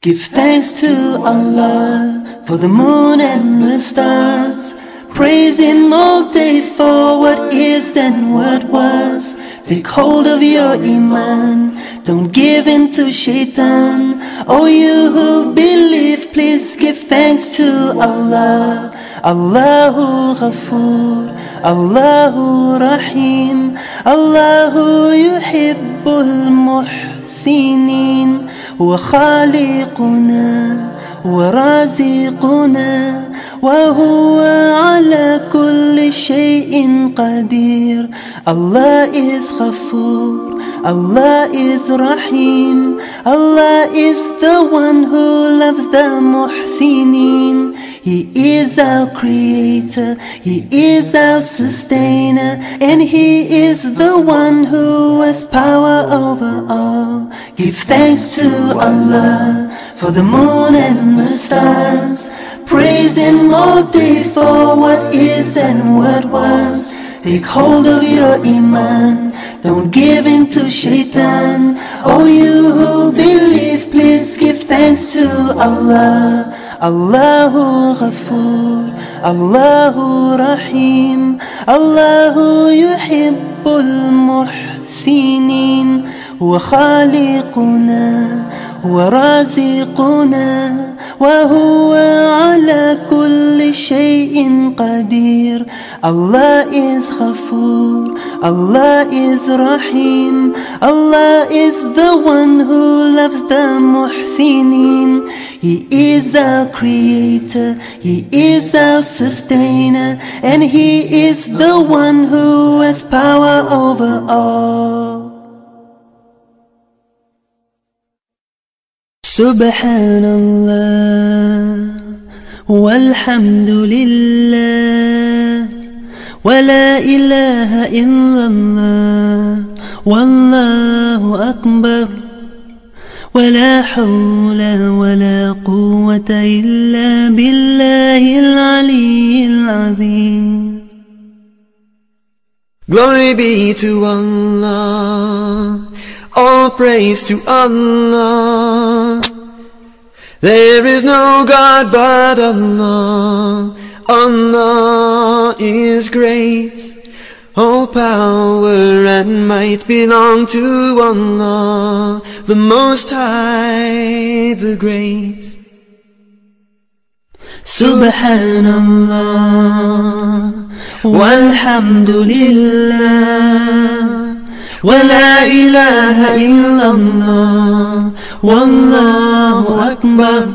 Give thanks to Allah for the moon and the stars. Praise Him all day for what is and what was. Take hold of your Iman, don't give in to Shaitan. Oh, you who believe, please give thanks to Allah. Allahu Ghafoor, Allahu Rahim, Allahu Yuhibbul Muhsinin. هو خالقنا ورازقنا وهو على كل شيء قدير Allah is Ghafoor Allah is Rahim Allah is the one who loves the Muhsinin He is our creator, He is our sustainer, and He is the one who has power over all. Give thanks to Allah for the moon and the stars. Praise Him all day for what is and what was. Take hold of your Iman, don't give in to Shaitan. Oh, you who believe, please give thanks to Allah. Allahu Ghafoor, Allahu Rahim, Allahu Yuhibbul Muhsinin. هو خالقنا هو رازقنا وهو على كل شيء قدير Allah is Ghafoor Allah is Rahim Allah is the one who loves the Muhsinin He is our creator He is our sustainer and He is the one who has power over all سبحان الله والحمد لله ولا إله إلا الله والله أكبر ولا حول ولا قوة إلا بالله العلي العظيم Glory be to Allah all praise to Allah. There is no God but Allah. Allah is great. All power and might belong to Allah, the Most High, the Great. Subhanallah, walhamdulillah. ولا إله إلا الله والله أكبر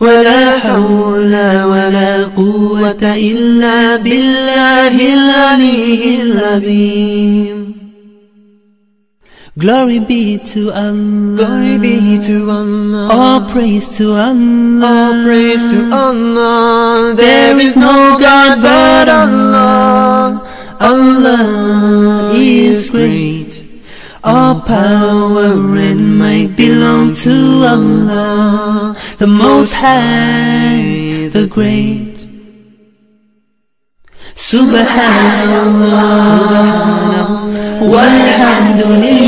ولا حول ولا قوة إلا بالله العلي العظيم Glory be to Allah. Glory be to Allah. All praise to Allah. All praise to Allah. There is no God but Allah. Allah great. All power and might belong to Allah, the Most High, the Great. Subhanallah, walhamdulillah,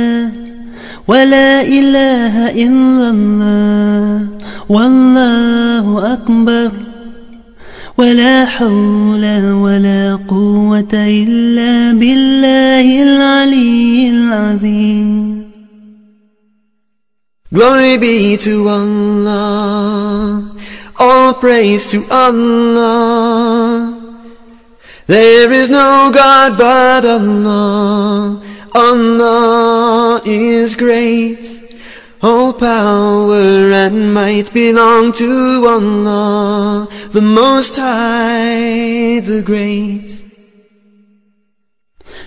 ولا إله إلا الله والله أكبر ولا حول ولا قوة إلا بالله العلي العظيم Glory be to Allah. All praise to Allah. There is no God but Allah. Allah is great. All power and might belong to Allah, the Most High, the Great.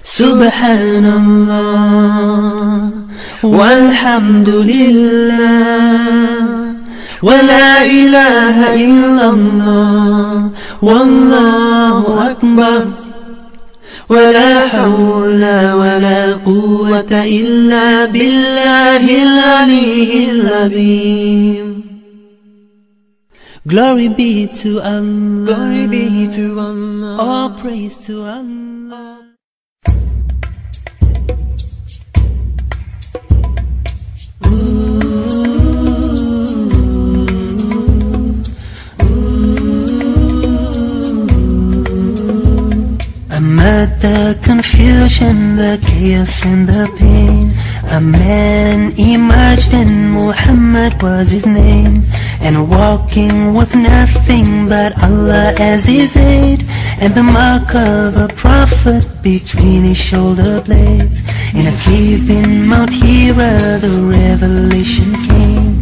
Subhanallah, walhamdulillah, wa la ilaha illallah, wallahu akbar. ولا حول ولا قوة إلا بالله العلي العظيم Glory be to Allah Glory be to Allah All praise to Allah the confusion, the chaos and the pain. A man emerged and Muhammad was his name. And walking with nothing but Allah as his aid. And the mark of a prophet between his shoulder blades. In a cave in Mount Hira the revelation came.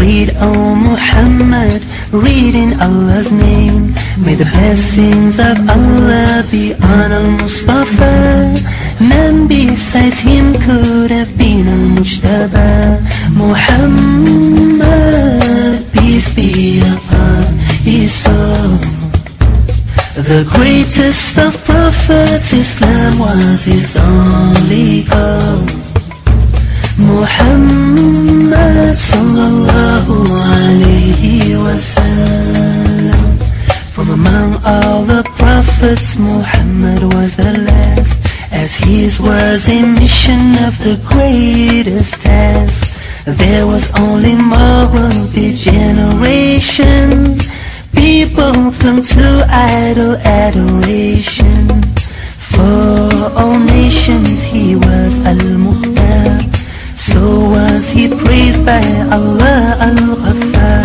Read, O Muhammad, read in Allah's name. May the blessings of Allah be on Al-Mustafa None besides him could have been Al-Mujtaba Muhammad, peace be upon his soul. The greatest of prophets, Islam was his only goal. Muhammad sallallahu prophets Muhammad was the last As his was a mission of the greatest task. There was only moral degeneration. People clung to idol adoration. For all nations he was Al-Mukhtar so was he praised by Allah Al-Ghaffar.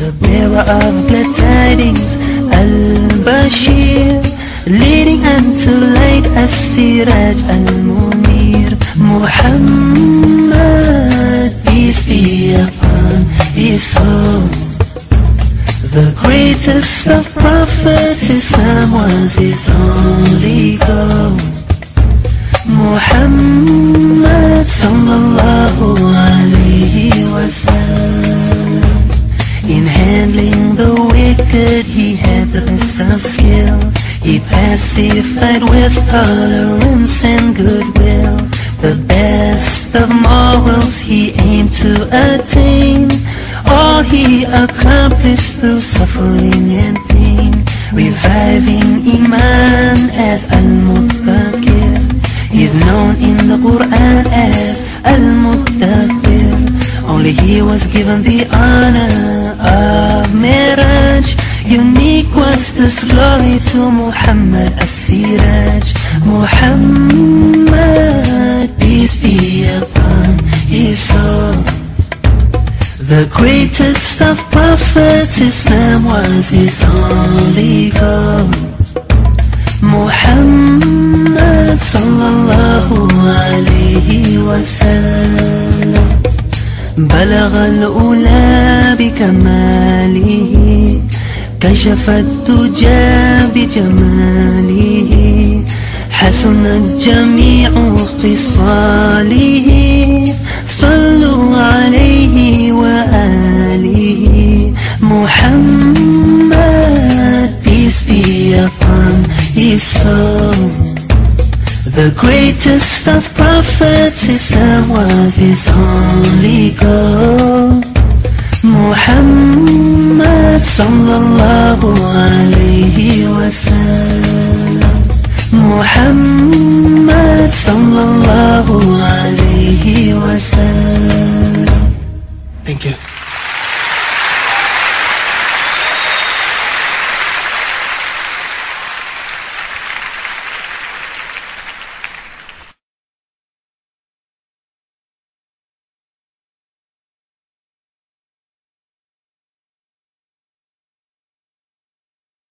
The bearer of glad tidings Al-Bashir Leading unto light As-Siraj Al-Munir. Muhammad Peace be upon his soul The greatest of prophets Islam was his only goal. Muhammad sallallahu pacified with tolerance and goodwill The best of morals he aimed to attain. All he accomplished through suffering and pain Reviving Iman as Al-Muttaqir. He's known in the Quran as Al-Muqtadir Only he was given the honor of Unique glory to Muhammad as-Siraj Muhammad, peace be upon his soul The greatest of prophets, Islam was his only goal محمد صلى الله عليه وسلم بلغ الأولى بكماله كشف الدجى بجماله حسنت جميع خصاله صلوا عليه وآله محمد peace be upon his soul The greatest of prophets Islam was his only goal Muhammad sallallahu alayhi wasallam Muhammad sallallahu alayhi wasallam Thank you